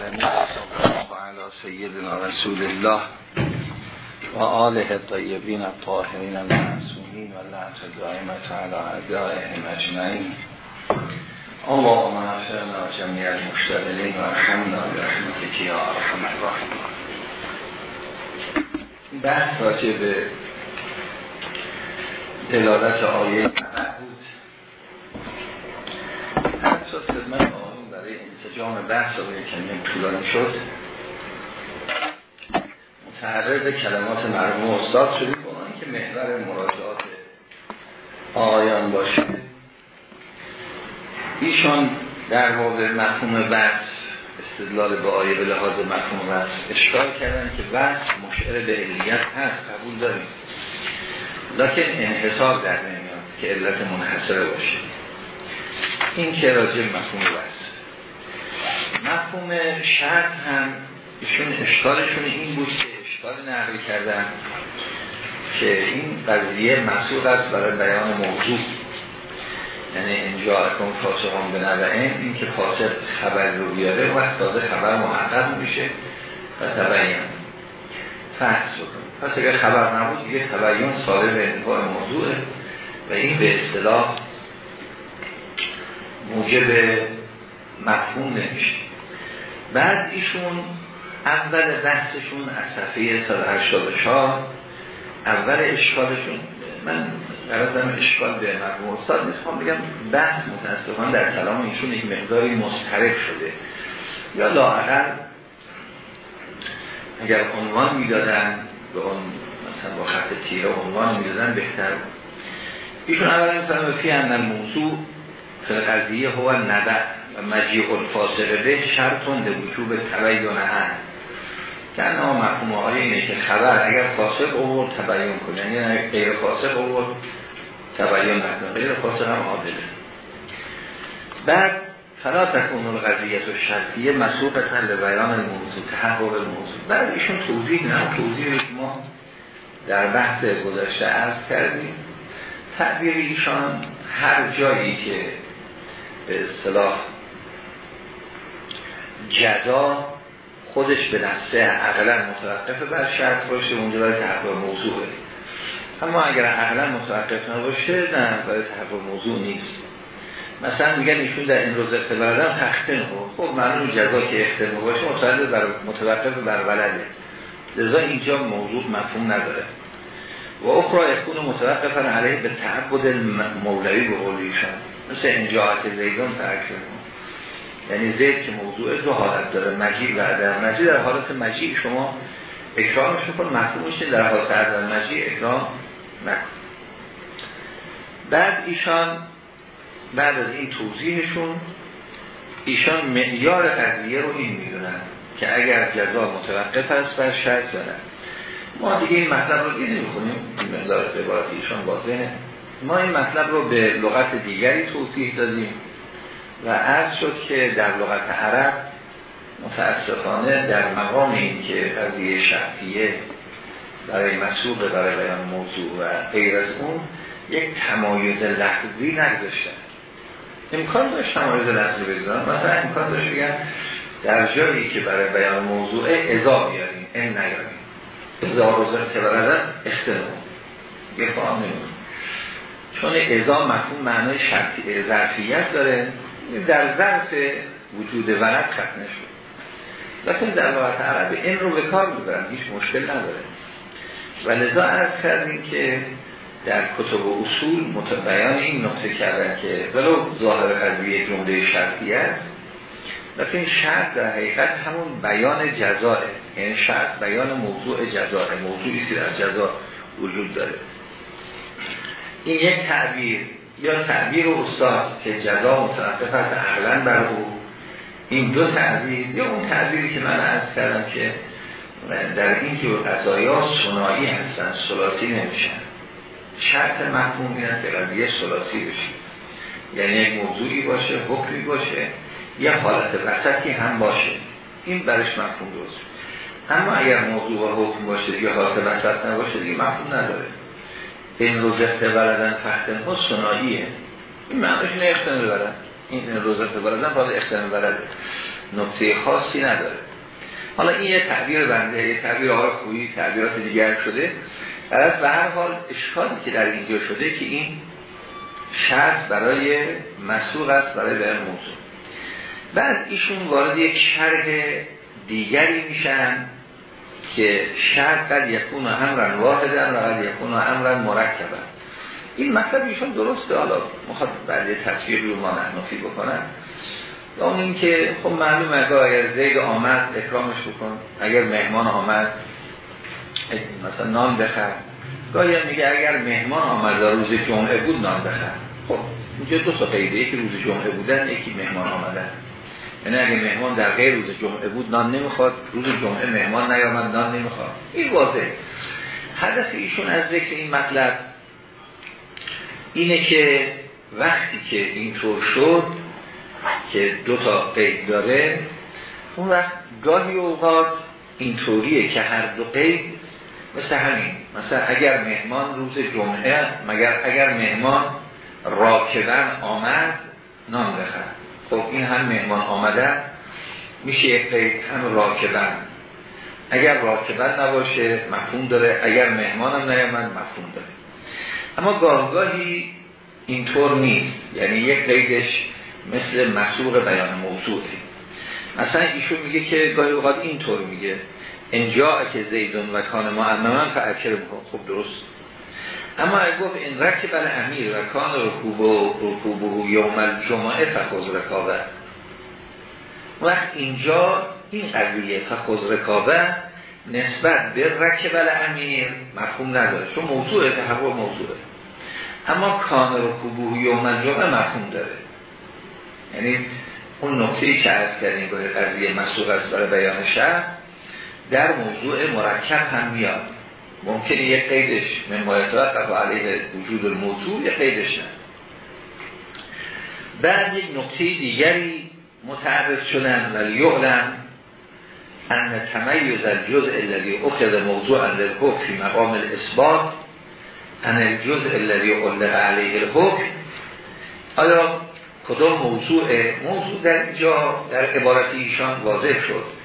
العالمین و علی سیدنا رسول الله و آله طیبین الطاهرین المعصومین و لعنت دائمت علی اعدائهم اجمعین. اللهم اغفرنا جمیع المشتغلین و ارحمنا برحمتک یا ارحم الراحمین. بحث راجع به دلالت آیه بود هر خدمت برای انسجام بحث و کمی طولانی شد. متعرض کلمات مرموم استاد شدیم. که محور مراجعات آیان باشه. ایشان در واقع مفهوم بحث استدلال به آیه به لحاظ مفهوم بحث اشکال کردن که بحث مشعر به علیت هست قبول داریم. لیکن انحصار در نمیاد که علت منحصره باشه. این که راجع مفهوم بحث مفهوم شرط هم ایشون اشکالشون این بود که اشکال نقل کردن که این قضیه مسئول است برای بیان موضوع. یعنی اینجا اکن فاسقان به نوعین این که فاسق خبر رو بیاره و تازه خبر محقق میشه و تبین فحص بکن. پس اگر خبر نبود دیگه تبین ساله به انتفاع موضوعه و این به اصطلاح موجب مفهوم نمیشه. بعد ایشون اول بحثشون از صفحه 184 اول اشکالشون من قرارم اشکال به مرموم استاد می‌خوام بگم بحث متاسفانه در کلام ایشون یک مقداری مسترک شده. یا لاعقل اگر عنوان می‌دادن به اون مثلا با خط تیره عنوان می‌دادن بهتر ایشون اولا فرمه فی اندن موضوع فی هو نبع مجیع الفاسقه به شرطون به وجوب تبیین هم که انا مفهوم های اینه که خبر اگر فاسق اوورد تبیین کنه. یعنی غیر فاسق اوورد تبیین نکنه. غیر فاسق هم عادله. بعد فلا تکون القضیت و شرطیه مسوقتا لبیان الموضوع تحقق الموضوع بعد ایشون توضیح نه. توضیح ما در بحث گذشته عرض کردیم. تعبیر ایشان هر جایی که به اصطلاح جزا خودش به نفسه عقلا متوقف بر شرط باشه اونجا برای تحقیق موضوعه اما اگر عقلا متوقف نباشه نه برای تحقیق موضوع نیست. مثلا میگن ایشون در این روز اختباردن تختن خب معلوم جزا که اختبار باشه متوقف بر, متوقف بر ولده. لذا اینجا موضوع مفهوم نداره. و اخرا یکون متوقفا علیه به تعبد مولوی به قولیشان مثل اینجا زیدان ترکشون یعنی زید که موضوع دو حالت داره مجیع و عدم مجیع در حالت مجیع شما اکرامش میکن محکوم میشه در حالت عدم مجیع اکرام نکن. بعد ایشان بعد از این توضیحشون ایشان معیار قضیه رو این می‌دونن که اگر جزا متوقف است بر شرط دارن ما دیگه این مطلب رو دیگه نمی‌خونیم این مقدار عبارت ایشان واضحه. ما این مطلب رو به لغت دیگری توضیح دادیم. و عرض شد که در لغت عرب متاسفانه در مقام این که قضیه شرطیه برای مسئول برای بیان موضوع و غیر از اون یک تمایز لحظی نگذاشتن امکان داشت تمایز لحظی بگذارن مثلا امکان داشت بگن در جایی که برای بیان موضوع ازا بیاریم این نیاریم. ازا روزن که بردن اختنام یه فهم نمون چون ازا مفهوم معنای شرطی ظرفیت داره. در ظرف وجود ولد خط نشد. لیکن در لغت عربی این رو به کار می‌برن هیچ مشکل نداره. و لذا عرض کردیم که در کتب و اصول متبیان این نقطه کردن که ولو ظاهر قضیه جمله شرطی است لیکن شرط در حقیقت همون بیان جزاه یعنی شرط بیان موضوع جزاه موضوعی که در جزا وجود داره. این یک تعبیر. یا تعبیر استاد که جزا متوقف از عقلا بر او. این دو تعبیر یا اون تعبیری که من از کردم که در این که قضایا سنایی هستن سلاسی نمیشن. شرط مفهوم این است که قضیه سلاسی بشه. یعنی یک موضوعی باشه حکمی باشه یا حالت وسطی هم باشه. این برش مفهوم درست. اما اگر موضوع و حکم باشه یا حالت وسط نباشه دیگه مفهوم نداره. این روزخت بلدن فختن ها سناییه این معنیش نه اختن بلدن این روزخت بلدن باید اختن بلده نقطه خاصی نداره. حالا این یه تعبیر بنده یه تعبیر آقای خویی تعبیرات دیگر شده. از به هر حال اشکالی که در اینجا شده که این شرط برای مسوق است برای به موضوع. بعد ایشون وارد یک شرح دیگری میشن. که شرط قد یکون امرن واحدن و قد یکون امرن مرکبن. این مطلب ایشون درسته. حالا مخواد بعد تصویر رو ما نحنفی بکنن و اون این که خب معلومه اگر زید آمد اکرامش بکن. اگر مهمان آمد مثلا نان بخر. گاهی میگه اگر مهمان آمد روز جمعه بود نان بخر. خب اینجا دو تا قیده. یکی روز جمعه بودن یکی مهمان آمدن. یعنی اگه مهمان در غیر روز جمعه بود نان نمی‌خواد. روز جمعه مهمان نیامد نان نمی‌خواد. این واضح هدف ایشون از ذکر این مطلب اینه که وقتی که اینطور شد که دو تا قید داره اون وقت گاهی اوقات اینطوریه که هر دو قید مثل همین. مثلا اگر مهمان روز جمعه مگر اگر مهمان راکبن آمد نان بخر خب این هم مهمان آمده. میشه یک قید هم راکبن اگر راکبن نباشه مفهوم داره. اگر مهمانم نیامد مفهوم داره. اما گاهگاهی اینطور نیست. یعنی یک قیدش مثل مسوق بیان موضوعه. مثلا ایشون میگه که گاهی اوقات اینطور میگه. انجا که زیدون و کان معمما فاکر خب درست. اما اگه گفت این رکب امیر و کان رکوب و رکوب و یوم الجمعه فخوز رکابه. وقت اینجا این قضیه فخوز رکابه نسبت به رکب امیر مفهوم نداره چون موضوع تحول موضوعه. اما کان رکوب و یوم الجمعه مفهوم داره. یعنی اون نقطه که از کردیم قضیه مسئول است برای بیان شهر در موضوع مرکب هم میاد. ممکنه یک قیدش من و علیه وجود الموضوع یک قیدش نه. بعد یک نقطه دیگری متعرض شدن و یعلم ان تمیز الجزء الذي اخذ موضوع للحکم فی مقام الاثبات ان الجزء الذي علق علیه الحکم. آیا کدام موضوع موضوع در اینجا در عبارت ایشان واضح شد؟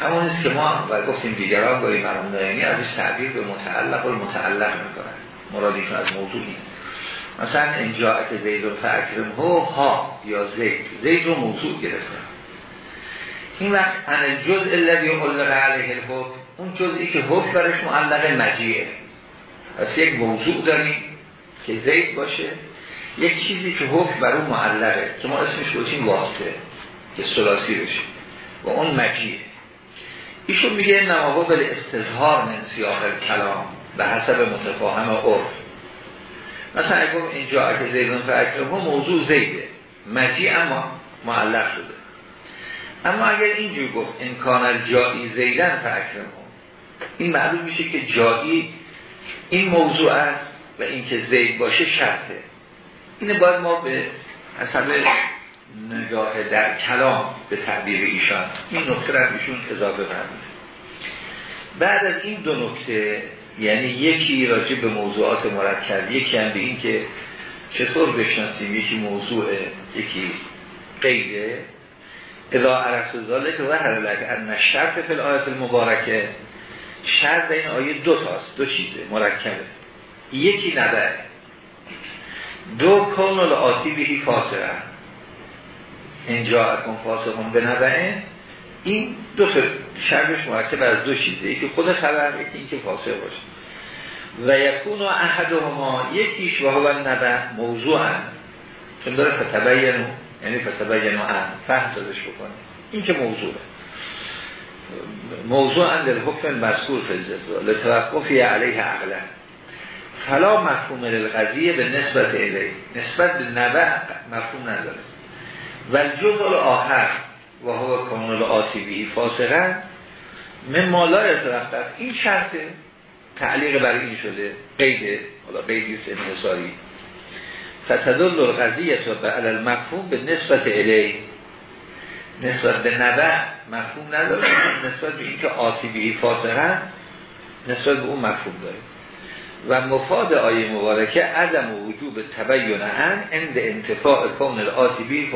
همون است که ما و گفتیم دیگران گاهی مرام دائمی از تعبیر به متعلق و متعلق می‌کنن. مرادیشون از موضوعی. مثلا اینجا که زید و فاکرم هو ها یا زید. زید رو موضوع گرفتن. این وقت ان الجزء الذي علق علیه الحکم اون جزئی که حکم برش معلق مجیه پس یک موضوع داریم که زید باشه. یک چیزی که حکم بر اون معلقه که ما اسمش گوشیم واسطه که سلاسی بشه. و اون مجیه ایشون میگه نماها بل استظهار من سیاق کلام به حسب متفاهم عرف. مثلا اگه اینجا اگه زیدون ها موضوع زیده. مجی اما معلق شده. اما اگر اینجور گفت امکان جایی زیدن فاکرم این معلوم میشه که جایی این موضوع است و اینکه زید باشه شرطه. اینه باید ما به حسب نگاه در کلام به تعبیر ایشان. این نکته را ایشون اضافه فرمید بعد از این دو نکته یعنی یکی راجع به موضوعات مرکب یکی هم به این که چطور بشناسیم یکی موضوع یکی قیده اذا عرفت ذالک و هر لک ان شرط فی الآیت المبارکه. شرط این آیه دو تاست دو چیزه مرکبه. یکی نبه دو کون الآتی بهی فاسقه اینجا اکن فاسقون به نبعه این دو شرطش مرکب از دو چیزه. یکی خود خبر یکی اینکه فاسق باشه. و یکون و احد ما یکیش و هو نبع موضوع هم چون داره فتبین یعنی فتبین و هم سازش بکنه. این که موضوعه. موضوع اندر حکم مسئول فلززا لتوقفی علیه عقلا. فلا مفهوم للقضیه به نسبت الی نسبت به نبع مفهوم نداره. و الجزء آخر و هو کانال آتیبی فاسقا من مالا ارتوقف این شرط تعلیق بر این شده قید حالا قیدی انحصاری. فتدل القضیه به علل مفهوم به نسبت الی. نسبت به نبع مفهوم نداره نسبت به اینکه آتیبی فاسقا نسبت به اون مفهوم داره. و مفاد آیه مبارکه عدم وجوب تبین ان عند انتفاع کون آتی بی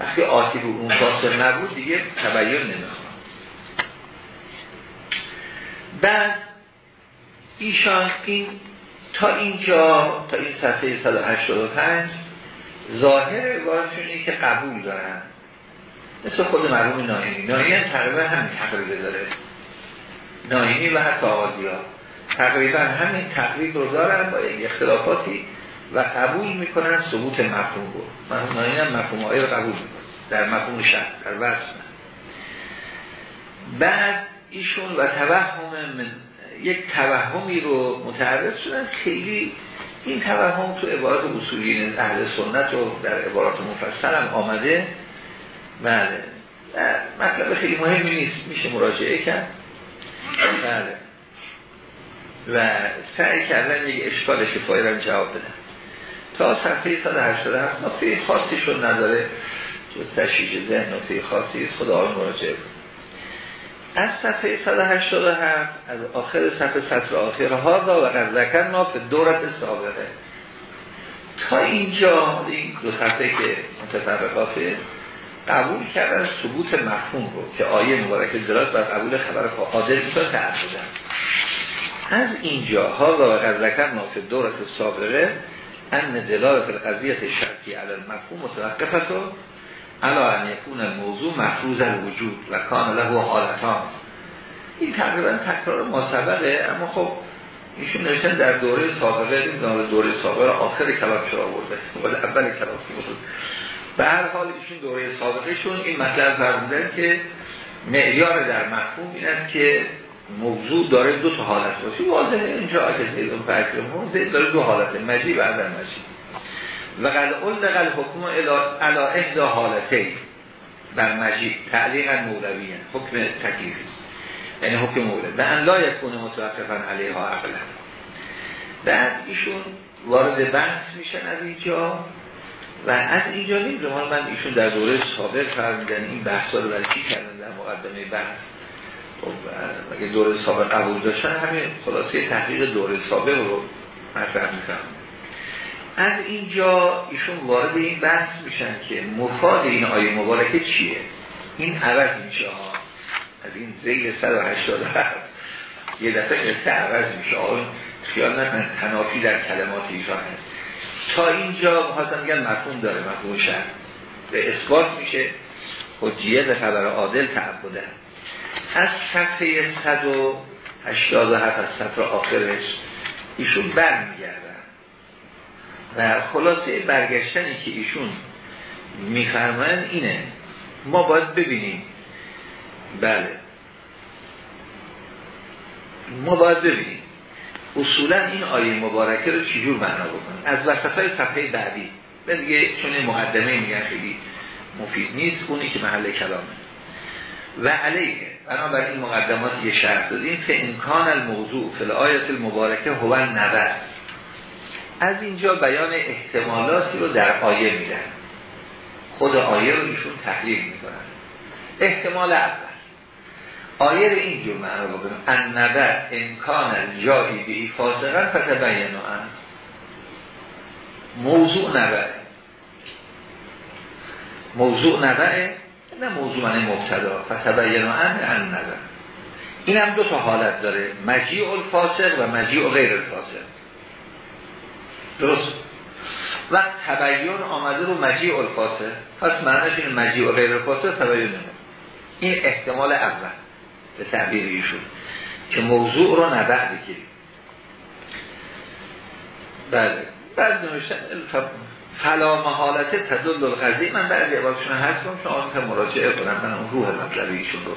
وقتی آتی رو اون فاصل نبود دیگه تبیین نمی‌خواد. بعد ایشان این تا اینجا تا این صفحه 185 ظاهر عبارتشون که قبول دارن. مثل خود مرحوم نایمی نایمی هم تقریبا همین تقریبه داره. نایمی و حتی آغازی ها تقریبا همین تقریب رو دارن با اختلافاتی و قبول می‌کنن ثبوت مفهوم رو. نایمی هم مفهوم آیه قبول می‌کنن. در مفهوم شرط در وصف. بعد ایشون و توهم من یک توهمی رو متعرض شدن. خیلی این توهم تو عبارات اصولین اهل سنت و در عبارات مفصل هم آمده. بله. مطلب خیلی مهمی نیست. میشه مراجعه کرد؟ بله. و سعی کردن یک اشکال شفایی رو جواب بدن. تا صفحه 187 نقطه خاصی شد نداره. جز تشییج ذهن نقطه خاصی خدا آن مراجعه از صفحه 187 از آخر صفحه سطر آخر ها و قد ناف دورت سابقه. تا اینجا این دو صفحه که متفرقات قبول کردن ثبوت مفهوم رو که آیه مبارک دلالت بر قبول خبر قادر می‌تونه تعرض از اینجا ها و قد ذکر ناف دورت سابقه ان دلالت القضیت شرطی علی المفهوم متوقفت رو علا ان یکون الموضوع مفروض الوجود و کان له حالتان. این تقریبا تکرار ما سبقه اما خب ایشون نوشتن در دوره سابقه نمی‌دونم دوره سابقه آخر کلام چرا آورده ولی اول کلام بود؟ به هر حال ایشون دوره سابقه این مطلب فرمودن که معیار در مفهوم این است که موضوع داره دو تا حالت باشه. واضحه. اینجا اگه زیدون فرکرمون زید داره دو حالت مجی عدم مجی. و قد قل حکم علا احدا حالته در مجید تعلیقا مولویه. حکم تکلیفی یعنی حکم مولد و ان لا یکون متوقفا علیها عقلا. بعد ایشون وارد بحث میشن از اینجا. و از اینجا نمی‌دونم. من ایشون در دوره سابق فرمیدن این بحث رو برای کردن در مقدمه بحث؟ خب اگه دوره سابق قبول داشتن همین خلاصه تحقیق دوره سابق رو مطرح می‌کنم. از اینجا ایشون وارد این بحث میشن که مفاد این آیه مبارکه چیه؟ این عوض میشه. ها از این زیل 187 یه دفعه قصه عوض میشه. آن خیال نکن تنافی در کلمات ایشان هست. تا اینجا بخواستم میگن مفهوم داره مفهوم شهر به اثبات میشه. حجیت خبر عادل تعبده. از صفحه 187 از صفحه آخرش ایشون برمیگردن. و خلاصه برگشتنی که ایشون میفرمایند اینه. ما باید ببینیم. بله. ما باید ببینیم. اصولا این آیه مبارکه رو چجور معنا بکنیم از وسط های صفحه بعدی. به دیگه چون مقدمه میگن خیلی مفید نیست اونی که محل کلامه. و علیه. بنابراین این مقدمات یه شرط دادیم که امکان الموضوع فی آیت المبارکه هو نبر از اینجا بیان احتمالاتی رو در آیه میدن. خود آیه رو ایشون تحلیل می‌کنن. احتمال اول. آیه رو اینجور معنا بکنیم ان نبر امکان جایی به فاسقا فتبینو ان. موضوع نبر موضوع نبره نه موضوع مبتدا فتبینو ان ان نبر این هم دو تا حالت داره مجیع الفاسق و مجیع غیر الفاسق. درست؟ و تبیین آمده رو مجیع الفاسه پس معنیش این مجیع و غیر الفاسه تبیین نمید این احتمال اول به تعبیر ایشون که موضوع رو نبع بگیریم. بله. بعد نوشتن فلا محالت تدل القضی من بعضی عبادشون هست کنم شما آنها مراجعه کنم من اون روح مطلب ایشون رو.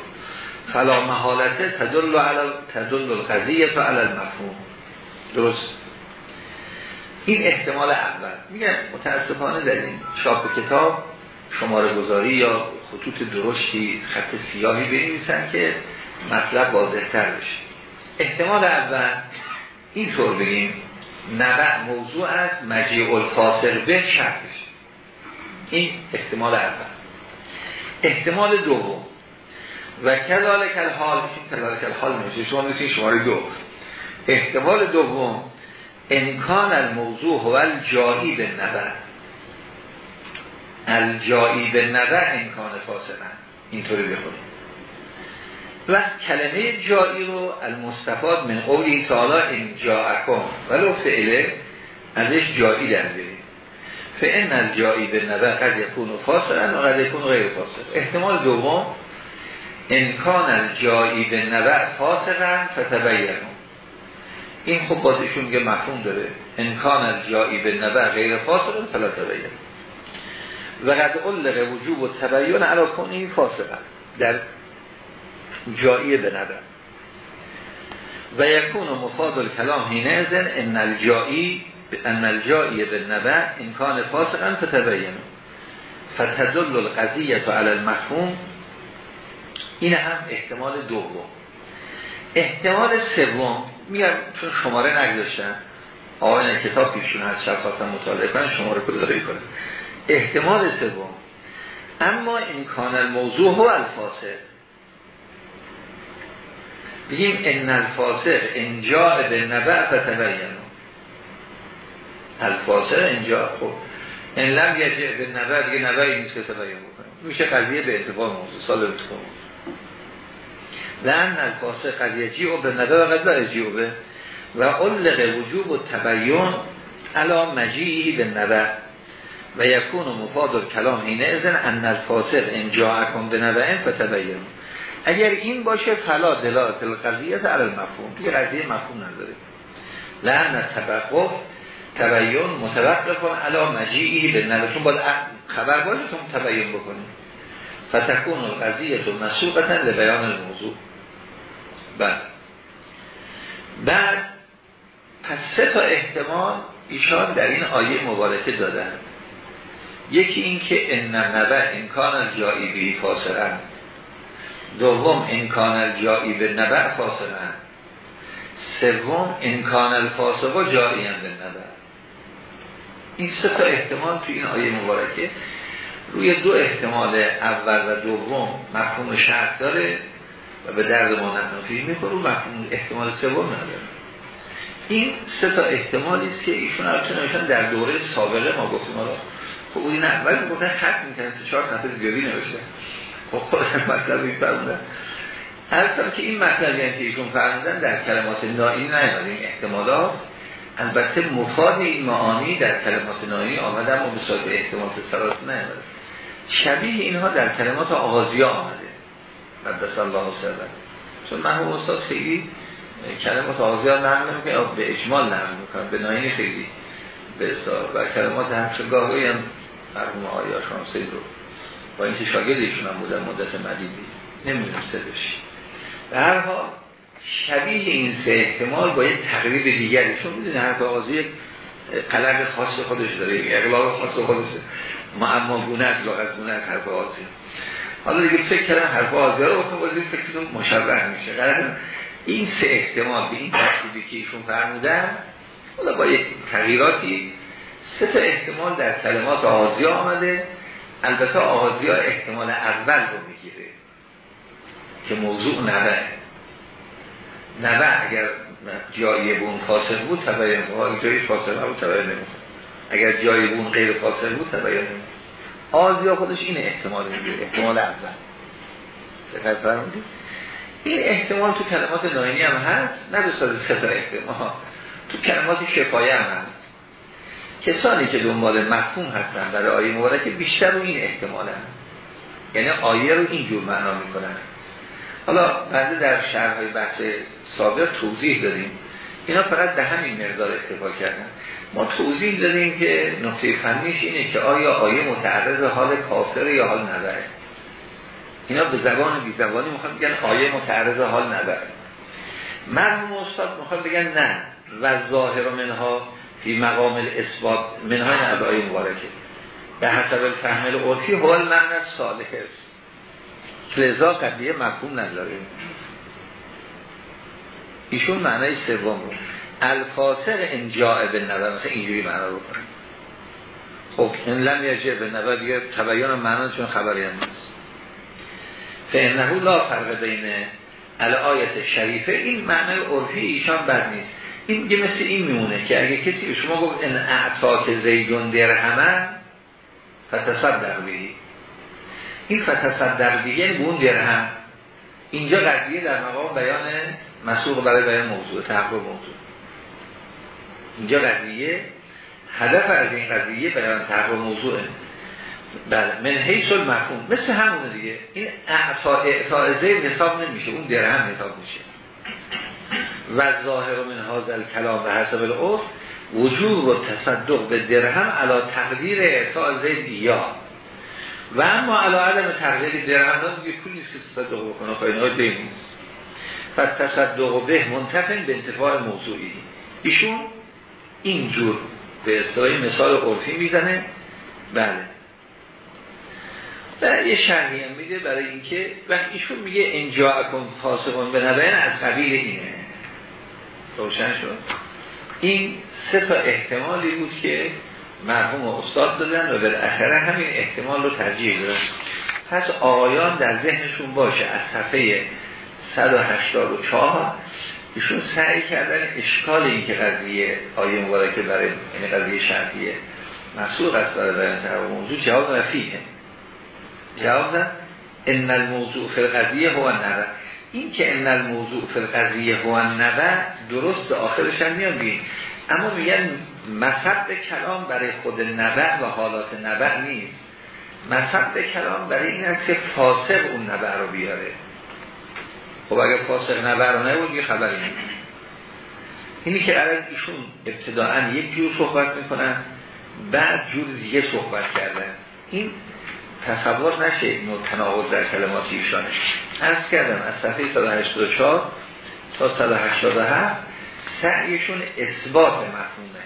فلا محالت تدل علی تدل القضیه و علی المفهوم. درست. این احتمال اول. میگن متاسفانه در این چاپ کتاب شماره گذاری یا خطوط درشتی خط سیاهی بنویسن که مطلب واضحتر بشه. احتمال اول اینطور بگیم نبع موضوع است مجیع الفاصل به شرطش این احتمال اول. احتمال دوم. و کذالک الحال کذالک الحال میشه شما می‌تونید شماره دو. احتمال دوم امکان الموضوع هو الجایی به نبر الجایی به نبع امکان فاسقن اینطوری بخونیم و کلمه جایی رو المستفاد من قولی تعالی این جاءکم ولو فعله ازش جایی در بریم فان الجایی به نبع قد یکون فاسقن و قد یکون غیر فاسق احتمال دوم امکان الجایی به نبع فاسقن فتبینون این خب بازشون میگه مفهوم داره. امکان الجایی به نبع غیر فلا تبین و قد علق وجوب و تبین علا کنی فاسقن در جایی به نبع و یکون مفاد کلام هینه ازن ان الجایی ان الجایی به نبع امکان فاسقن فتبین فتدل القضیه علی المفهوم. این هم احتمال دوم. احتمال سوم میگم چون شماره نگذاشتن آقایان کتاب پیشون هست شب خواستم مطالعه کنن شماره داره کنن احتمال سوم اما این کان الموضوع هو الفاسق. بگیم ان الفاسق انجا به نبع فتبین الفاسق انجا خب. ان لم یجع به نبع دیگه نبعی نیست که تبین بکنه میشه قضیه به انتفاع موضوع. سال انتفاع لن الفاسق قد یجیع به نبع و قد لا به. و علق وجوب و تبین علا مجیعی به نبع. و یکون مفاد کلام اینه ازن ان الفاسق انجا اکن به نبع فتبین. اگر این باشه فلا دلالت القضیت علی المفهوم. دیگه قضیه مفهوم نداره. لعن تبقف تبین متوقف کن علا مجیعی به نبع چون باید خبر باشه تو تبین بکنی فتکون القضیه تو مسوقتا لبیان الموضوع. بعد. بعد پس سه تا احتمال ایشان در این آیه مبارکه دادن. یکی این که ان نبع امکان به فاسرن دوم امکان الجایی به نبع فاسرن سوم امکان الفاسق جایی به نبع. این سه تا احتمال تو این آیه مبارکه. روی دو احتمال اول و دوم مفهوم شرط داره و به درد ما نفی می‌کنه و مفهوم احتمال سوم نداره. این سه تا احتمالی است که ایشون البته در دوره سابقه ما گفتیم. حالا خب این اول گفتن خط می‌کنن سه چهار نفر زیادی نوشته خب خودم مطلب این فرمودن هر که این مطلبی هم که ایشون فرمودن در کلمات نایی نیامده این البته مفاد این معانی در کلمات نایی آمده اما به صورت احتمالات سراس نیامده شبیه اینها در کلمات آغازی آمده. قدس الله سرم چون مرحوم استاد خیلی کلمات آغازی ها نمی‌کنه به اجمال نرم می‌کنم به نایی خیلی به و کلمات همچنگاهی هم مرحوم آیا شانسی رو با اینکه شاگردشون هم بودن مدت مدیدی نمی‌دونم سرش به هر حال شبیه این سه احتمال با یک تقریب دیگری. چون می‌دونی هر آغازی یک قلق خاص خودش داره یک اقلاق خاص خودش معما گونه از از گونه از حرف آغازی حالا دیگه فکر کردم حرف آغازی رو بکنم بازی فکرتون مشبه میشه. قرار این سه احتمال به این ترتیبی که ایشون فرمودن حالا با یک تغییراتی سه تا احتمال در کلمات آغازی آمده. البته آغازی ها احتمال اول رو می‌گیره که موضوع نبه نبه اگر جایی بون فاصل بود تباین بود جایی فاصل بود تباین نمی‌خواد. اگر جایی بون غیر فاصل بود تباین نمی‌خواد. آزیا خودش این احتمال می‌گیره احتمال اول. دقیق فرمودید. این احتمال تو کلمات ناینی هم هست نه به تا احتمال. تو کلمات شفایه هم هست. کسانی که دنبال مفهوم هستن برای آیه مبارکه بیشتر رو این احتمال هم. یعنی آیه رو اینجور معنا می‌کنن. حالا بعد در شرحهای بحث سابق توضیح دادیم. اینا فقط به همین مقدار اکتفا کردن. ما توضیح دادیم که نقطه فنیش اینه که آیا آیه متعرض حال کافر یا حال نبره. اینا به زبان بی زبانی می‌خوان بگن آیه متعرض حال نبره. مرحوم استاد می‌خوان بگن نه. و ظاهر منها فی مقام الاثبات منهای نبعای مبارکه. به حسب الفهم حال من صالح است لذا قضیه مفهوم نداره ایشون معنی سوم رو الفاسق انجاء به نظر مثلا اینجوری معنا رو کنه خب این لم یجه به نظر دیگه تبیان معنا چون خبری هم نیست. فانه لا فرق بین الایت شریفه این معنی عرفی ایشان بد نیست. این میگه مثل این میمونه که اگه کسی به شما گفت ان اعطاک زیدون درهمن فتصدق بهی. این فتصدق بهی یعنی اون درهم. اینجا قضیه در مقام بیان مسوق برای بیان موضوع تحقیق موضوع. اینجا قضیه هدف از این قضیه بیان تحقیق موضوعه بله من حیث المفهوم. مثل همونه دیگه. این اعطاء اعطاء زید نصاب نمیشه اون درهم نصاب میشه. و ظاهر من هذا کلام و حسب العرف وجود و تصدق به درهم علا تقدیر اعطاء زید و اما علا عدم تقدیر درهم دیگه پول نیست که تصدق بکنه خواهی های دین نیست. و تصدق به منتفن به انتفاع موضوعی. ایشون اینجور به اصطلاح مثال عرفی می‌زنه. بله. و یه شرحی هم میده برای اینکه وقتی ایشون میگه انجا اکن فاسقون به نبین از قبیل اینه. روشن شد. این سه تا احتمالی بود که مرحوم استاد دادن و بالاخره همین احتمال رو ترجیح دادن. پس آقایان در ذهنشون باشه از صفحه 184 ایشون سعی کردن اشکال این که قضیه آیه مبارکه برای یعنی قضیه شرطیه مسئول است برای بیان موضوع جواب رفیه جواب نه. ان الموضوع فی القضیه هو النبع این که ان الموضوع فی القضیه هو النبع درست آخرش هم میاد اما میگن مصب کلام برای خود نبع و حالات نبع نیست. مصب کلام برای این است که فاسق اون نبع رو بیاره. خب اگر فاسق نبع رو نبود یه خبری نیست اینی که الان ایشون ابتداعا یک جور صحبت می‌کنن بعد جور دیگه صحبت کردن. این تصور نشه نوع تناقض در کلمات ایشانه. از کردم از صفحه 184 تا 187 سعیشون اثبات مفهومه.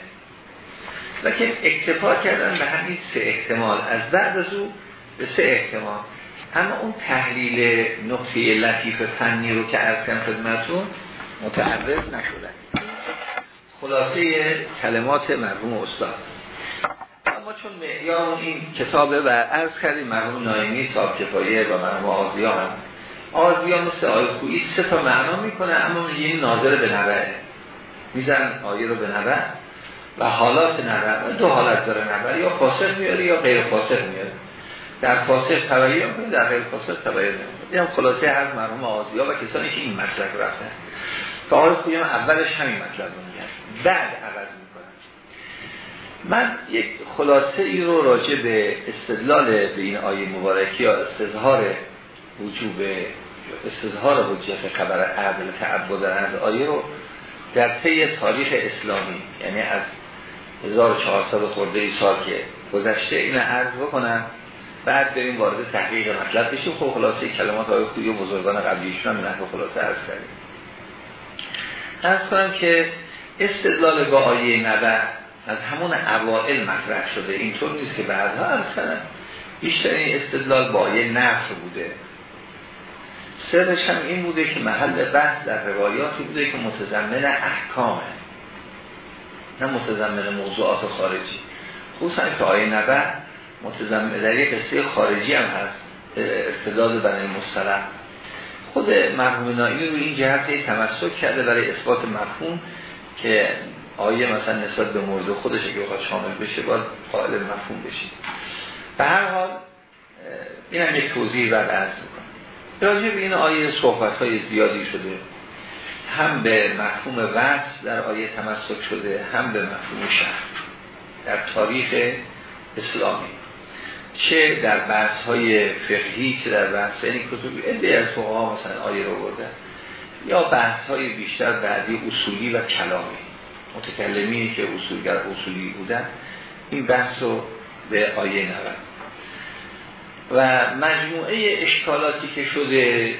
لیکن اکتفا کردن به همین سه احتمال. از بعد از او به سه احتمال. اما اون تحلیل نقطه لطیف فنی رو که ارکم خدمتون متعرض نشدن خلاصه کلمات مرحوم استاد. اما چون معیار این کتابه و عرض کردیم مرحوم نایمی صاحب کفایه و مرحوم آزیا هم. آزیا مثل آیه کویی سه تا معنا می‌کنه اما یه ناظر به نبعه میزن آیه رو به نبع و حالات نبع دو حالت داره نبع یا فاسق میاره یا غیر فاسق میاره در فاسق تبعیه کنید در غیر فاسق تبعیه هم خلاصه هر مرحوم آزیا و کسانی که این مسلک رفتن. کویی اولش همین مطلب رو میگن بعد من یک خلاصه ای رو راجع به استدلال به این آیه مبارکی یا استظهار وجوب استظهار حجت خبر عدل تعبد از آیه رو در طی تاریخ اسلامی یعنی از 1400 خورده ای سال که گذشته این عرض بکنم بعد بریم وارد تحقیق مطلب بشیم. خب خلاصه کلمات های خوی و بزرگان قبلیشون هم نحو خلاصه عرض کردیم. عرض کنم که استدلال با آیه نبع از همون اوائل مطرح شده. اینطور نیست که بعدها اصلا بیشتر این استدلال با یه نفر بوده. سرش هم این بوده که محل بحث در روایاتی بوده که متضمن احکامه. نه متضمن موضوعات خارجی. خصوصا که آیه نبع متضمن در یک قصه خارجی هم هست. استدلال بنای مصطلح. خود مرحوم نایی رو این جهت تمسک کرده برای اثبات مفهوم که آیه مثلا نسبت به مورد خودش اگه بخواد شامل بشه باید قائل مفهوم بشید به هر حال این هم یک توضیح بعد عرض می‌کنم. راجع به این آیه صحبت های زیادی شده. هم به مفهوم وقت در آیه تمسک شده هم به مفهوم شهر در تاریخ اسلامی. چه در بحث های فقهی چه در بحث یعنی کتبی ادهی از فقها مثلا آیه رو بردن یا بحث های بیشتر بعدی اصولی و کلامی. متکلمی که اصولگر اصولی بودن این بحث رو به آیه نبرد و مجموعه اشکالاتی که شده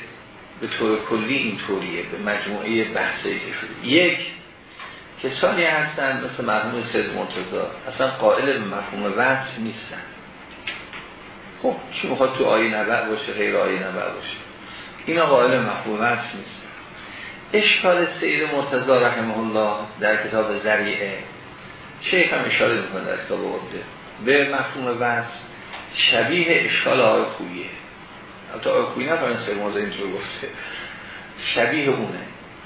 به طور کلی اینطوریه به مجموعه بحثی که شده. یک کسانی هستن مثل مرحوم سید مرتضا اصلا قائل به مفهوم وصف نیستن. خب چی می‌خواد تو آیه نبع باشه غیر آیه نبع باشه؟ اینا قائل مفهوم وصف نیست اشکال سید مرتضا رحمه الله در کتاب زریعه شیخ هم اشاره می‌کنه در کتاب عبده. به مفهوم وصف شبیه اشکال آقای خویه. البته آقای خویی نفرین سید مرتضا اینجور گفته. شبیه اونه.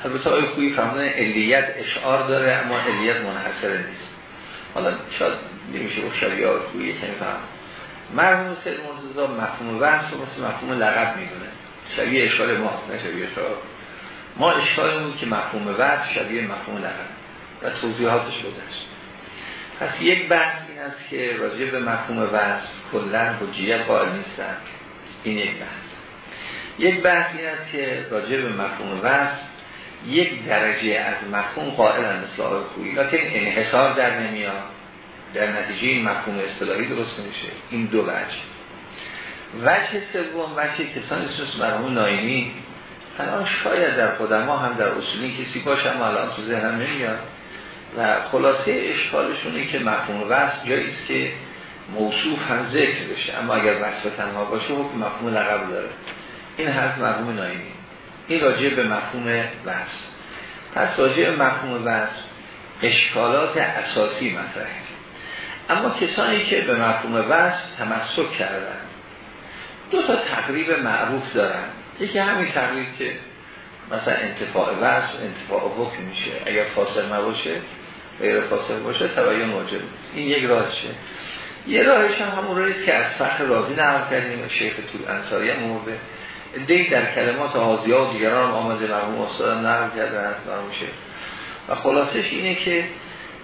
البته آقای خویی فهمونه علیت اشعار داره اما علیت منحصر نیست. حالا شاید نمیشه گفت شبیه آقای خویی کمی فهم مرحوم سید مرتضا مفهوم وصف مثل مفهوم لقب می‌دونه. شبیه اشکال ما نه شبیه اشکال. ما اشکالمون که مفهوم وصف شبیه مفهوم لقب و توضیحاتش گذشت پس یک بحث این است که راجع به مفهوم وصف کلا حجیت قائل نیستن این یک بحث. یک بحث این است که راجع به مفهوم وصف یک درجه از مفهوم قائل مثل آقای خویی لیکن انحصار در نمیاد. در نتیجه این مفهوم اصطلاحی درست نمیشه. این دو وجه. وجه سوم وجه کسانی مثل مرحوم ناینی الان شاید در قدما هم در اصولی کسی باشه اما الان تو ذهنم نمیاد. و خلاصه اشکالشونه که مفهوم وصف جایی است که موصوف هم ذکر بشه. اما اگر وصف تنها باشه حکم مفهوم لقب داره. این حرف مرحوم ناینی این راجع به مفهوم وصف. پس راجع به مفهوم وصف اشکالات اساسی مطرحه. اما کسانی که به مفهوم وصف تمسک کردن دو تا تقریب معروف دارن. یکی همین تقریب که مثلا انتفاع وصف انتفاع حکم میشه. اگر فاصل نباشه غیر فاصل باشه تبیین واجب این یک راهشه. یه راهش هم همون راهی که از فخر راضی نقل کردیم شیخ طول انصاری هم مرده دی در کلمات آزیا و دیگران آمده مرحوم استادم نقل کردن از میشه و خلاصش اینه که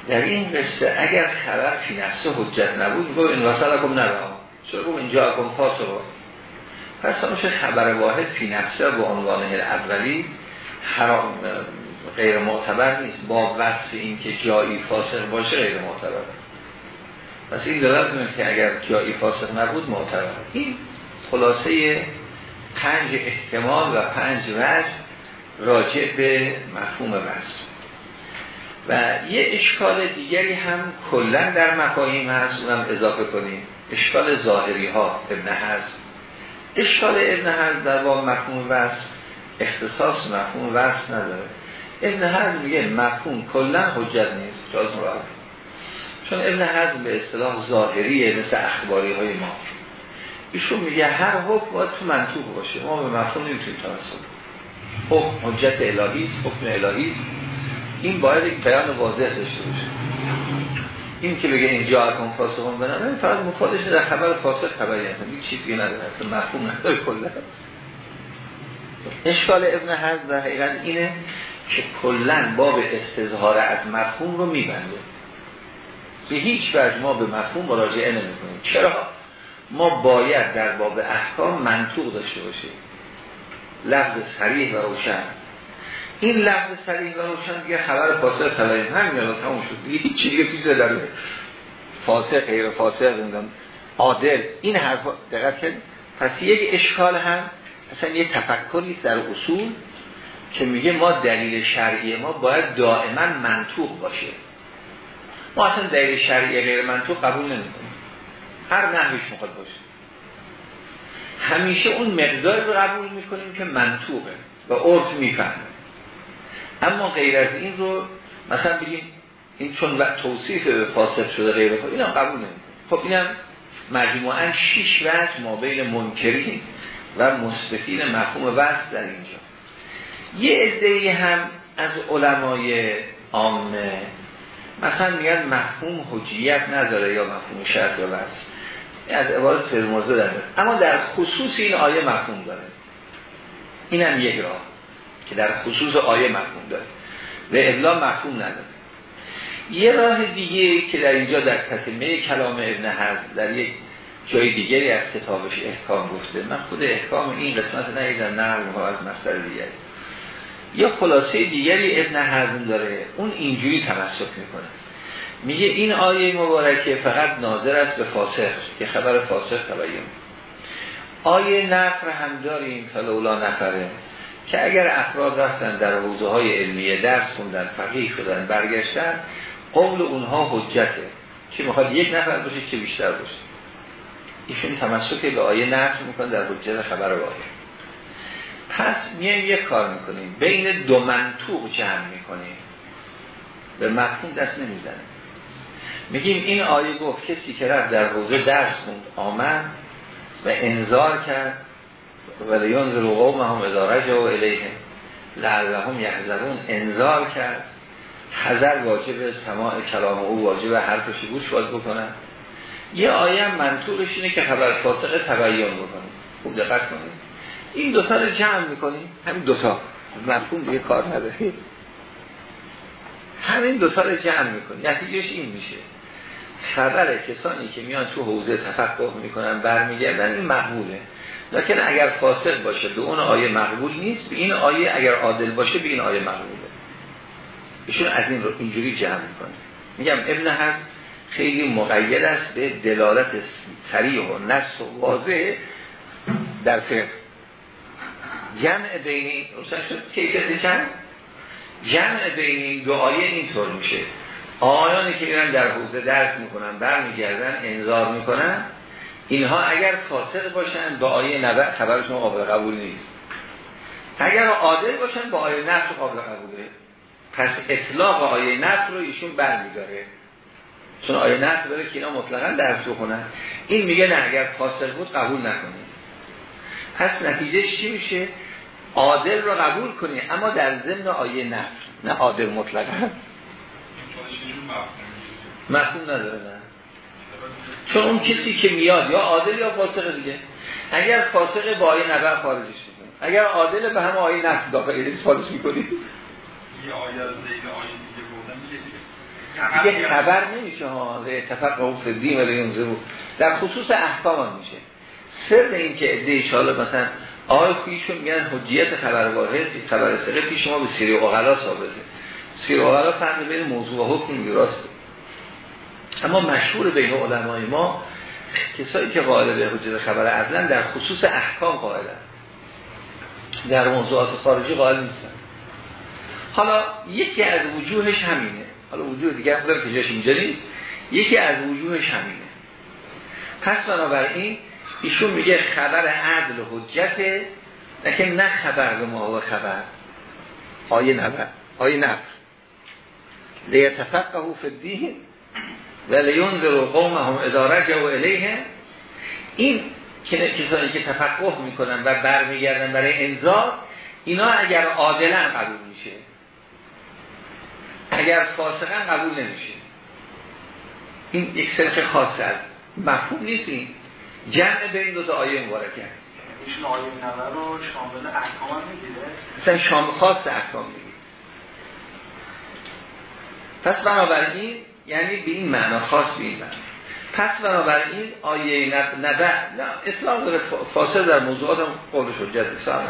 در این قصه اگر خبر فی نفسه حجت نبود میگو این وصل اکم نرام چرا گفت اینجا اکم فاسقا. پس همشه خبر واحد فی نفسه با عنوان اولی حرام غیر معتبر نیست. با وصف این که جایی فاسق باشه غیر معتبر. پس این می‌کنه که اگر جایی فاسق نبود معتبر. این خلاصه پنج احتمال و پنج وجه راجع به مفهوم وصف. و یه اشکال دیگری هم کلا در مفاهیم هست اونم اضافه کنیم. اشکال ظاهری ها ابن حزم. اشکال ابن حزم در با مفهوم وصف اختصاص مفهوم وصف نداره. ابن حزم میگه مفهوم کلا حجت نیست جاز مراد. چون ابن حزم به اصطلاح ظاهریه مثل اخباری های ما. ایشون میگه هر حکم باید تو منطوق باشه. ما به مفهوم نمی‌تونیم توسط. حکم حجت الهی است حکم الهی این باید یک بیان واضح داشته باشه. این که بگه اینجا اکن فاسقون بنامه فقط مفادش در خبر فاسق خبری هست. این چیزی نداره اصلا مفهوم نداره کلا. اشکال ابن حزم در حقیقت اینه که کلا باب استظهار از مفهوم رو میبنده. به هیچ وجه ما به مفهوم مراجعه نمی کنیم چرا؟ ما باید در باب احکام منطوق داشته باشیم. لفظ صریح و روشن. این لفظ صریح و روشن دیگه خبر فاسق تلایم هم میاد تموم شد. دیگه هیچ چیزی چیز در فاسق غیر فاسق عادل. این حرف دقت کنید پس یک اشکال هم اصلا یه تفکری در اصول که میگه ما دلیل شرعی ما باید دائما منطوق باشه. ما اصلا دلیل شرعی غیر منطوق قبول نمی‌کنیم. هر نحویش می‌خواد باشه. همیشه اون مقدار رو قبول می‌کنیم که منطوقه و عرف می‌فهمه. اما غیر از این رو مثلا بگیم این چون توصیف فاسد شده غیر خود اینا قبول نمی‌کنیم خب اینم مجموعا شش وجه ما بین منکرین و مصبتین مفهوم وصل در اینجا. یه عده هم از علمای عامه مثلا میگن مفهوم حجیت نداره یا مفهوم شرط و وصل از عبارت سرمرزه داره اما در خصوص این آیه مفهوم داره. این هم یک راه. که در خصوص آیه مفهوم داره. و ابلا مفهوم نداره. یه راه دیگه که در اینجا در تطمه کلام ابن حزم در یک جای دیگری از کتابش احکام گفته. من خود احکام این قسمت نیدم نه ها از مستر دیگری. یا خلاصه دیگری ابن حزم داره اون اینجوری تمسک می‌کنه. میگه این آیه مبارکه فقط ناظر است به فاسق که خبر فاسق تبین آیه نفر هم داریم فلولا نفره. که اگر افراد رفتن در حوزه های علمیه درس خوندن فقیه شدن برگشتن قول اونها حجته. که می‌خواد یک نفر باشه که بیشتر باشه. ایشون تمسک به آیه نفر می‌کنه در حجت خبر واقع پس میایم یک کار می‌کنیم. بین دو منطوق جمع می‌کنیم. به مفهوم دست نمی‌زنیم. میگیم این آیه گفت کسی که رفت در حوزه درس خوند آمد و انذار کرد و لیون قوم هم اداره و الیه لعلهم یحذرون انذار کرد. حذر واجب سماع کلام او واجب حرفش گوش باز بکنن یه آیه هم منطورش اینه که خبر فاسق تبیان بکنیم خوب دقت کنید. این دوتا رو جمع می‌کنیم. همین دوتا. مفهوم دیگه کار نداره. همین دوتا رو جمع می‌کنیم. نتیجهش این میشه. خبر کسانی که میان تو حوزه تفقه می‌کنن برمیگردن این مقبوله. لکن اگر فاسق باشه به اون آیه مقبول نیست به این آیه اگر عادل باشه به این آیه مقبوله. ایشون از این رو اینجوری جمع می‌کنه. میگم ابن حزم خیلی مقید است به دلالت سریع و نصف و واضح در فقه. جمع بین کیفیت جمع جمع بین این دو آیه اینطور میشه. آیانی که میرن در حوزه درس می‌کنن برمیگردن انذار می‌کنن اینها اگر فاسق باشن با آیه نبع خبرشون قابل قبول نیست. اگر عادل باشن با آیه نفس قابل قبوله. پس اطلاق آیه نفس رو ایشون برمیداره. چون آیه نفس داره که اینا مطلقا درس بخونن این میگه نه اگر فاسق بود قبول نکنید پس نتیجه چی میشه؟ عادل رو قبول کنی اما در ضمن آیه نفس نه عادل مطلقا. مفهوم نداره نه. چون اون کسی که میاد یا عادل یا فاسق دیگه. اگر فاسق با آیه نبر خارجش می‌کنه. اگر عادل به هم آیه نفس داخل خارج می‌کنی؟ یه آیه از آیه دیگه خبر نمیشه ها. اتفاق و فدیم ولی اون در خصوص احکام هم میشه. سر این که عده ایشالا مثلا آقای خویشون میگن حجیت خبر واحد خبر سره پیش ما به سیری اغلا ثابته. سیری اغلا فرق بین موضوع و حکم میراسته اما مشهور بین علمای ما کسایی که قائل به حجت خبر عدلن در خصوص احکام قائلن. در موضوعات خارجی قائل نیستن. حالا یکی از وجوهش همینه. حالا وجوه دیگر داره که جاش اینجا نیست. یکی از وجوهش همینه. پس بنابراین ایشون میگه خبر عدل و حجته لیکن نه خبر به ما خبر. آیه نبر. آیه نبر. لیتفقه فی الدین. و لیونذر قوم هم اداره و الیه این کسانی که تفقه می‌کنن و برمیگردن برای انذار اینا اگر عادلا قبول میشه اگر فاسقا قبول نمیشه این یک سرخ خاصه است. مفهوم نیست این. جمع بین دو تا آیه مبارکه. ایشون آیه نوه رو شامل احکام هم می‌گیره؟ مثلا شام خاص احکام می‌گیره. پس بنابراین یعنی به این معنا خاص به این معنا. پس بنابراین آیه نبع اسلام داره فاصل در موضوعات هم قول شجت اسلام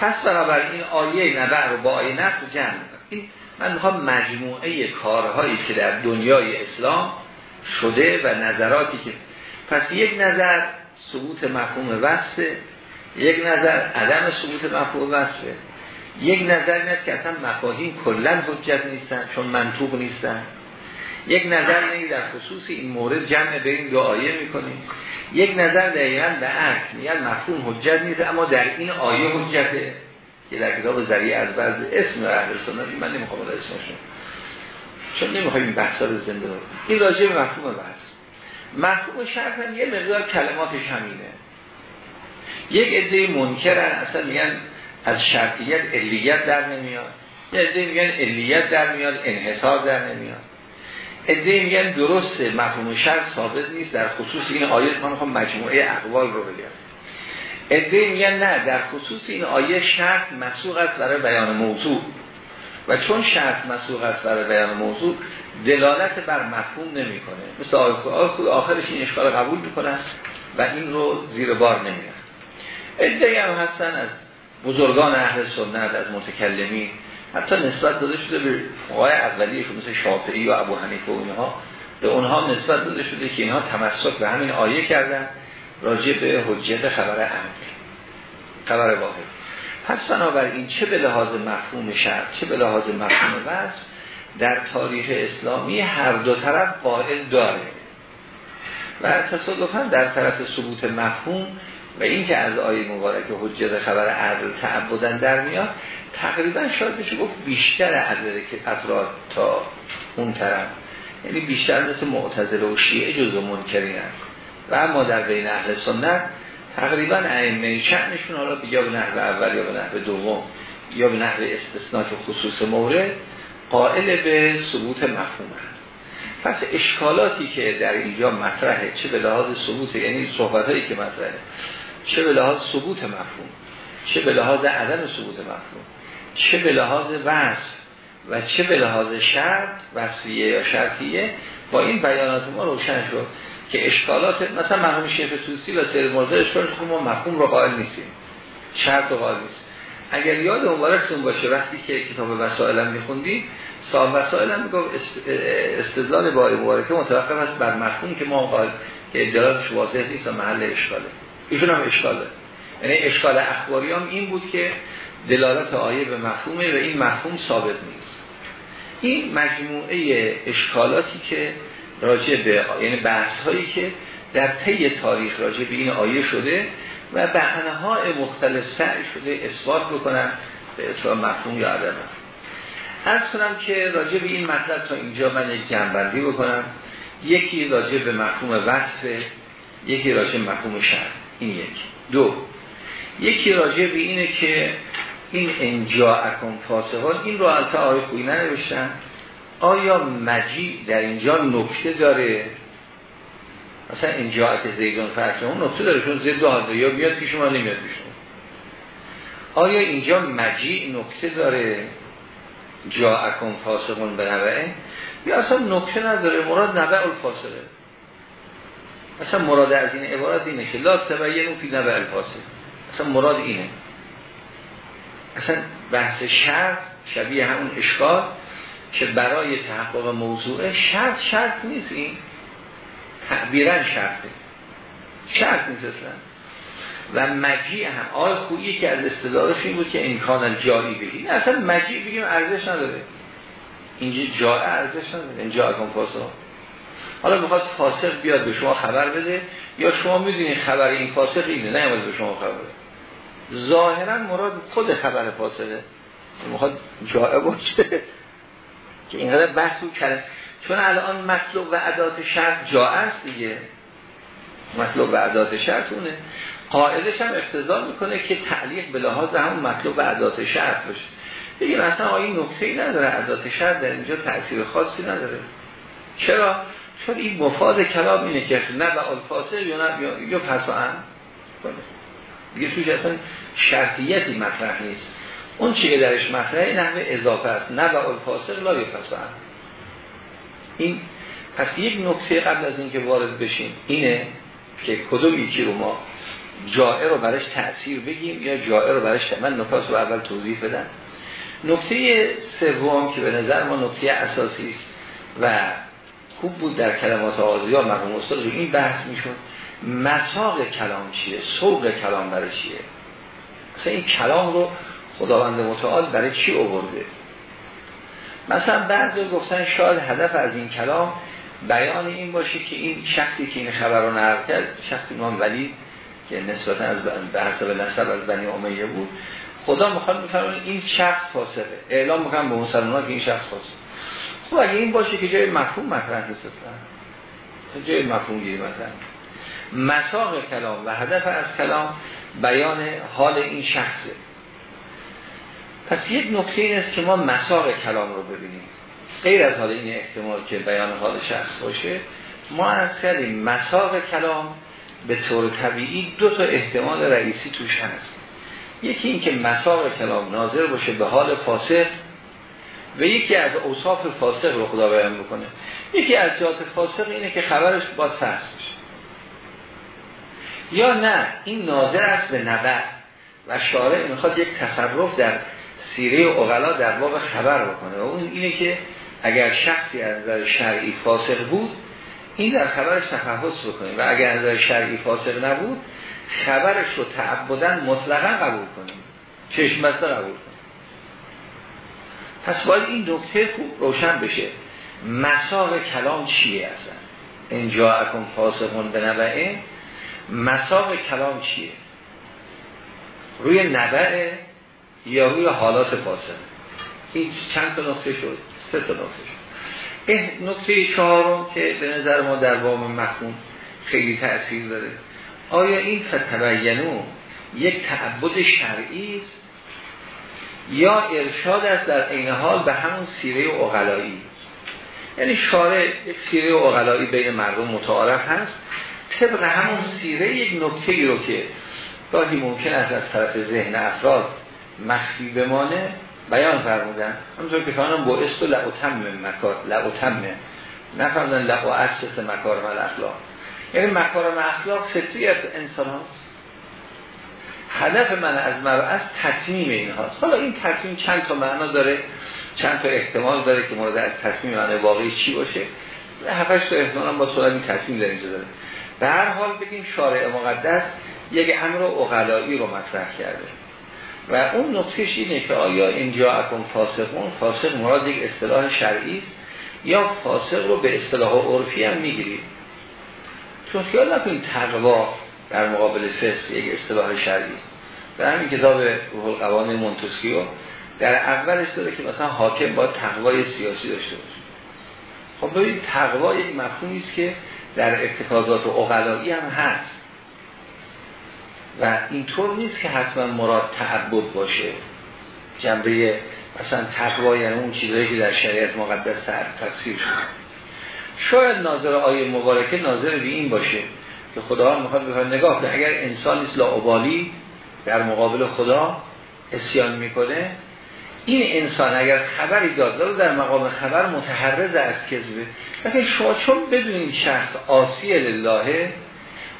پس بنابراین آیه نبع رو با آیه نفت جمع این من می‌خوام مجموعه کارهایی که در دنیای اسلام شده و نظراتی که پس یک نظر ثبوت مفهوم وصفه یک نظر عدم ثبوت مفهوم وصفه. یک نظر این که اصلا مفاهیم کلا حجت نیستن چون منطوق نیستن. یک نظر اینه در خصوص این مورد جمع بین دو آیه می‌کنیم. یک نظر دقیقا به عکس میگن مفهوم حجت نیست اما در این آیه حجته که در کتاب ذریعه از بعض اسم اهل سنت من نمی‌خوام اسمشون چون نمی‌خوایم این بحثا رو زنده رو این راجع به مفهوم بحث. مفهوم شرط یه مقدار کلماتش همینه. یک عده منکرن اصلا میگن از شرطیت علیت در نمیاد. یه عده میگن علیت در میاد انحصار در نمیاد. عده میگن درسته مفهوم شرط ثابت نیست در خصوص این آیه من می‌خوام مجموعه اقوال رو بگم. عده میگن نه در خصوص این آیه شرط مسوق است برای بیان موضوع. و چون شرط مسوق است برای بیان موضوع دلالت بر مفهوم نمی‌کنه. مثل آیه آخرش این اشکال قبول می‌کنن و این رو زیر بار نمیرن عده هم هستن از بزرگان اهل سنت از متکلمین. حتی نسبت داده شده به فقهای اولیه که مثل شافعی و ابو حنیفه و اینها به اونها نسبت داده شده که اینها تمسک به همین آیه کردن راجع به حجیت خبر عمل خبر واحد. پس بنابراین چه به لحاظ مفهوم شرط چه به لحاظ مفهوم وصف در تاریخ اسلامی هر دو طرف قائل داره. و تصادفا در طرف ثبوت مفهوم و اینکه از آیه مبارک حجت خبر عدل تعبدن در میاد تقریبا شاید بشه گفت بیشتر عدل که افراد تا اون طرف. یعنی بیشتر مثل معتزله و شیعه جز منکرین و اما در بین اهل سنت تقریبا ائمه شأنشون حالا یا به نحو اول یا به نحو دوم یا به نحو استثناء خصوص مورد قائل به ثبوت مفهوم پس اشکالاتی که در اینجا مطرحه چه به لحاظ ثبوت یعنی صحبت هایی که مطرحه چه به لحاظ ثبوت مفهوم چه به لحاظ عدم ثبوت مفهوم. چه به لحاظ وصف و چه به لحاظ شرط وصفیه یا شرطیه با این بیانات ما روشن شد که اشکالات مثلا مرحوم شیخ توسی و سیر مرزه اشکال که ما مفهوم رو قائل نیستیم شرط رو قائل نیست اگر یاد مبارکتون باشه وقتی که کتاب وسائل هم میخوندیم صاحب وسائل هم می‌گفت استدلال باری مبارکه متوقف است بر مفهوم که ما قائل که ادلالش واضح نیست و محل اشکاله. ایشون هم اشکاله. یعنی اشکال اخباری هم این بود که دلالت آیه به مفهومه و این مفهوم ثابت نیست. این مجموعه اشکالاتی که راجع به یعنی بحث هایی که در طی تاریخ راجع به این آیه شده و به انهای مختلف سعی شده اثبات بکنن به اصلاح مفهوم یا عدم. ارز کنم که راجع به این مطلب تا اینجا من یک جنبندی بکنم. یکی راجع به مفهوم وصف یکی راجع به مفهوم شرط این یک. دو. یکی راجع به اینه که این انجا اکن فاسقان این رو البته آقای خویی ننوشتن. آیا مجی در اینجا نکته داره؟ مثلا انجا که زیدان فرق اون نکته داره چون زید دو یا بیاد پیش ما نمیاد پیش ما. آیا اینجا مجی نکته داره؟ جا اکن فاسقون به نبعه یا اصلا نکته نداره مراد نبع الفاسقه. اصلا مراد از این عبارت اینه که لا تبینو فی نبع الفاسق. اصلا مراد اینه. اصلا بحث شرط شبیه همون اشکال که برای تحقق موضوع شرط شرط نیست این. تعبیرا شرطه. شرط نیست اصلا. و مجیع هم. آقای خویی که از استدارش این بود که امکان جایی بگیم اصلا مجیع بگیم ارزش نداره. اینجا جای ارزش نداره. اینجا اکن فاسق حالا می‌خواد فاسق بیاد به شما خبر بده یا شما می‌دونید خبر این فاسق اینه. نه به شما خبر بده. ظاهرا مراد خود خبر فاسقه می‌خواد جایه باشه. که اینقدر بحث کرد چون الان مطلوب و عدات شرط جا است دیگه. مطلوب و عدات شرط اونه. قاعدش هم اقتضا می‌کنه که تعلیق به لحاظ همون مطلوب و عدات شرط باشه. مثلا آیا این نکته ای نداره. عدات شرط در اینجا تاثیر خاصی نداره. چرا؟ چون این مفاد کلام اینه که نه به الفاسق یا نه یا پس هم دیگه توش اصلا شرطیتی مطرح نیست. اون چیه درش مطرحه نحوه اضافه است. نه به الفاسق لا هم این پس یک نکته قبل از اینکه وارد بشیم اینه که کدوم یکی رو ما جائر رو برش تأثیر بگیم یا جائر رو برش من نکات رو اول توضیح بدم نکته سوم که به نظر ما نکته اساسی است و خوب بود در کلمات آزیا مرحوم استاد این بحث میشون مساق کلام چیه؟ سوق کلام برای چیه؟ مثلا این کلام رو خداوند متعال برای چی آورده؟ مثلا بعضی گفتن شاید هدف از این کلام بیان این باشه که این شخصی که این خبر رو نقل کرد شخصی نام ولی که نسبتا از به نسب از بنی امیه بود. خدا می‌خواد میفرمونه این شخص فاسقه. اعلام می‌کنم به مسلمان که این شخص فاسقه. خب اگه این باشه که جای مفهوم مطرح نیست جای مفهوم گیری مثلا مساق کلام و هدف از کلام بیان حال این شخصه. پس یک نکته این است که ما مساق کلام رو ببینیم. غیر از حال این احتمال که بیان حال شخص باشه ما از کردیم مساق کلام به طور طبیعی دو تا احتمال رئیسی توش هست. یکی این که مساق کلام ناظر باشه به حال فاسق و یکی از اوصاف فاسق رو خدا بیان بکنه یکی از جهات فاسق اینه که خبرش فرس بشه. یا نه این ناظر است به نبع. و شارع می‌خواد یک تصرف در سیره اغلا در باب خبر بکنه. و اون اینه که اگر شخصی از نظر شرعی فاسق بود این در خبرش تفحص بکنه. و اگر از نظر شرعی فاسق نبود خبرش رو تعبدن مطلقا قبول کنیم چشم بسته قبول کنیم پس باید این نکته خوب روشن بشه. مساق کلام چیه اصلا؟ اینجا اکن فاسقون به نبعه. مساق کلام چیه؟ روی نبعه یا روی حالات فاسق این چند تا نقطه شد سه تا نقطه شد. نقطه چهارم که به نظر ما در وام مخون خیلی تأثیر داره. آیا این فتبینو یک تعبد شرعی است؟ یا ارشاد است در این حال به همون سیره اقلایی؟ یعنی شارع یک سیره اقلایی بین مردم متعارف هست. طبق همون سیره یک نکته ای رو که گاهی ممکن است از طرف ذهن افراد مخفی بمانه بیان فرمودن. همونطور که کانم با است و لعوتم مکار لعوتم نفرمودن لعو اسس مکارم الاخلاق یعنی مکارم اخلاق فطریت انسان هاست. هدف من از مبعث تطمیم این هاست. حالا این تطمیم چند تا معنا داره چند تا احتمال داره که مورد از تصمیم معنی واقعی چی باشه؟ هفتش تا احتمال با سوال این تصمیم در اینجا به هر حال بگیم شارع مقدس یک امر اقلایی رو مطرح کرده. و اون نقطهش اینه که آیا اینجا اکن فاسقون؟ فاسق مراد یک اصطلاح شرعی یا فاسق رو به اصطلاح عرفی هم می‌گیریم. چون خیال نکنید تقوا در مقابل فسق یک اصطلاح شرعی است. در همین کتاب روح القوانین مونتسکیو در اولش داره که مثلا حاکم با تقوای سیاسی داشته باشه. خب ببینید تقوا یک مفهومی است که در ارتکازات اقلایی هم هست. و اینطور نیست که حتما مراد تعبد باشه. جنبه مثلا تقوا یعنی اون چیزهایی که در شریعت مقدس تفسیر شده. شاید ناظر آیه مبارکه ناظر به این باشه که خدا می‌خواد بفرد نگاه اگر انسان نیست لاعبالی در مقابل خدا اسیان می‌کنه این انسان اگر خبری داد داره در مقام خبر متحرز از کذبه لیکن شما چون بدونین شخص آسی لله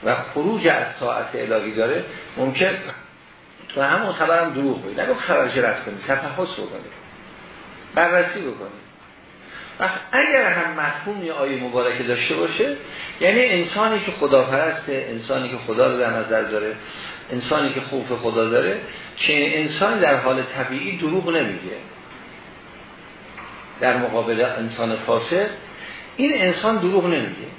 و خروج از طاعت الهی داره ممکن تو همون خبرم دروغ بگید. نگو خبرش رد کنید تفحص بکنید. بررسی بکنید. وقت اگر هم مفهومی آیه مبارکه داشته باشه یعنی انسانی که خدا پرسته انسانی که خدا رو در نظر داره انسانی که خوف خدا داره چه انسانی در حال طبیعی دروغ نمیگه. در مقابل انسان فاسد این انسان دروغ نمیگه.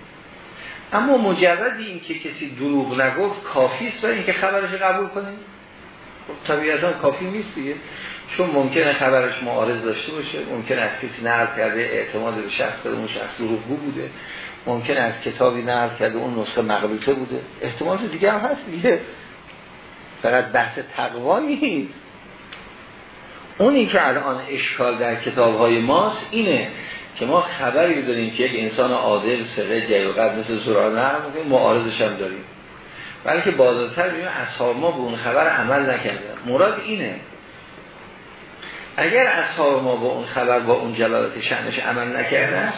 اما مجرد این که کسی دروغ نگفت کافی است برای اینکه خبرش قبول کنیم خب طبیعتا کافی نیست دیگه. چون ممکنه خبرش معارض داشته باشه ممکن از کسی نقل کرده اعتماد به شخص اون شخص دروغگو بوده. ممکن از کتابی نقل کرده اون نسخه مقبوله بوده. احتمال دیگه هم هست دیگه. فقط بحث تقوا نیست اونی که الان اشکال در کتاب های ماست اینه که ما خبری داریم که یک انسان عادل سقه جای و قد مثل زرار نرم معارضش هم داریم. بلکه بازارتر بیم اصحاب ما به اون خبر عمل نکردن. مراد اینه اگر اصحاب ما با اون خبر با اون جلالت شأنش عمل نکردن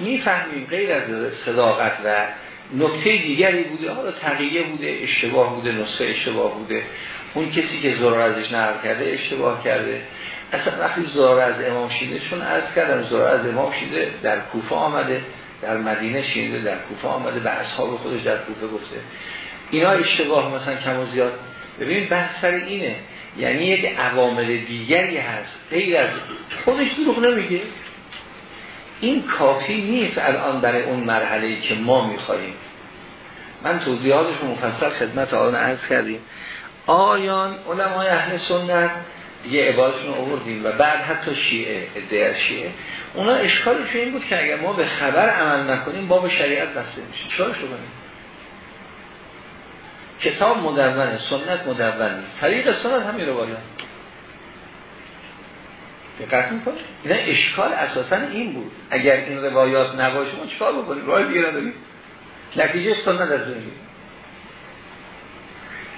می‌فهمیم غیر از صداقت و نکته دیگری بوده حالا تقییه بوده اشتباه بوده نسخه اشتباه بوده. اون کسی که زرار ازش نقل کرده اشتباه کرده. اصلا وقتی زرار از امام شیده چون از کردم زرار از امام شیده در کوفه آمده در مدینه شیده در کوفه آمده به اصحاب خودش در کوفه گفته. اینا اشتباه مثلا کم و زیاد. ببینید بحث سر اینه. یعنی یک عوامل دیگری هست. غیر از خودش دروغ نمیگه. این کافی نیست الان برای اون مرحله که ما می‌خواهیم. من توضیحاتش مفصل خدمت آن عرض کردیم. آیان علمای اهل سنت یه عبادتون آوردیم و بعد حتی شیعه ادعای شیعه. اونا اشکالش این بود که اگر ما به خبر عمل نکنیم باب شریعت بسته میشه. چرا شو کنیم؟ کتاب مدونه سنت مدونه طریق سنت همین روایات دقت می‌کنه اینا اشکال اساسا این بود. اگر این روایات نباشه ما چیکار بکنیم؟ راه دیگه نداریم. نتیجه سنت از اون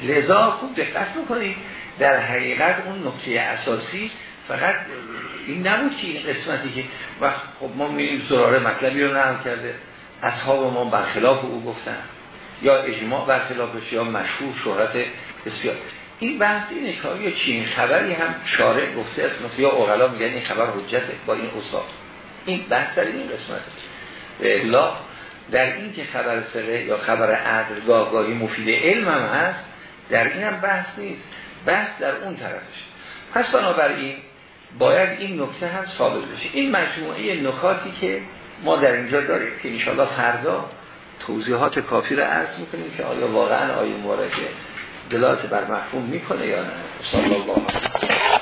لذا خوب دقت می‌کنید در حقیقت اون نقطه اساسی فقط این نبود که این قسمتی که وقت خب ما میریم زراره مطلبی رو نقل کرده. اصحاب ما برخلاف او گفتن. یا اجماع برخلافش یا مشهور شهرت بسیار. این بحث اینه که یا چین خبری هم شارع گفته است. مثل یا اغلا میگن این خبر حجته با این اصاب این بحث در این قسمت به الا در این که خبر سره یا خبر عدل گاهگاهی مفید علم هم هست در این هم بحث نیست. بحث در اون طرفش. پس بنابراین باید این نکته هم ثابت بشه. این مجموعه نکاتی که ما در اینجا داریم که انشاءالله فردا توضیحات کافی رو عرض می‌کنیم که آیا واقعا آیه مبارکه دلالت بر مفهوم می‌کنه یا نه؟ صلی الله علیه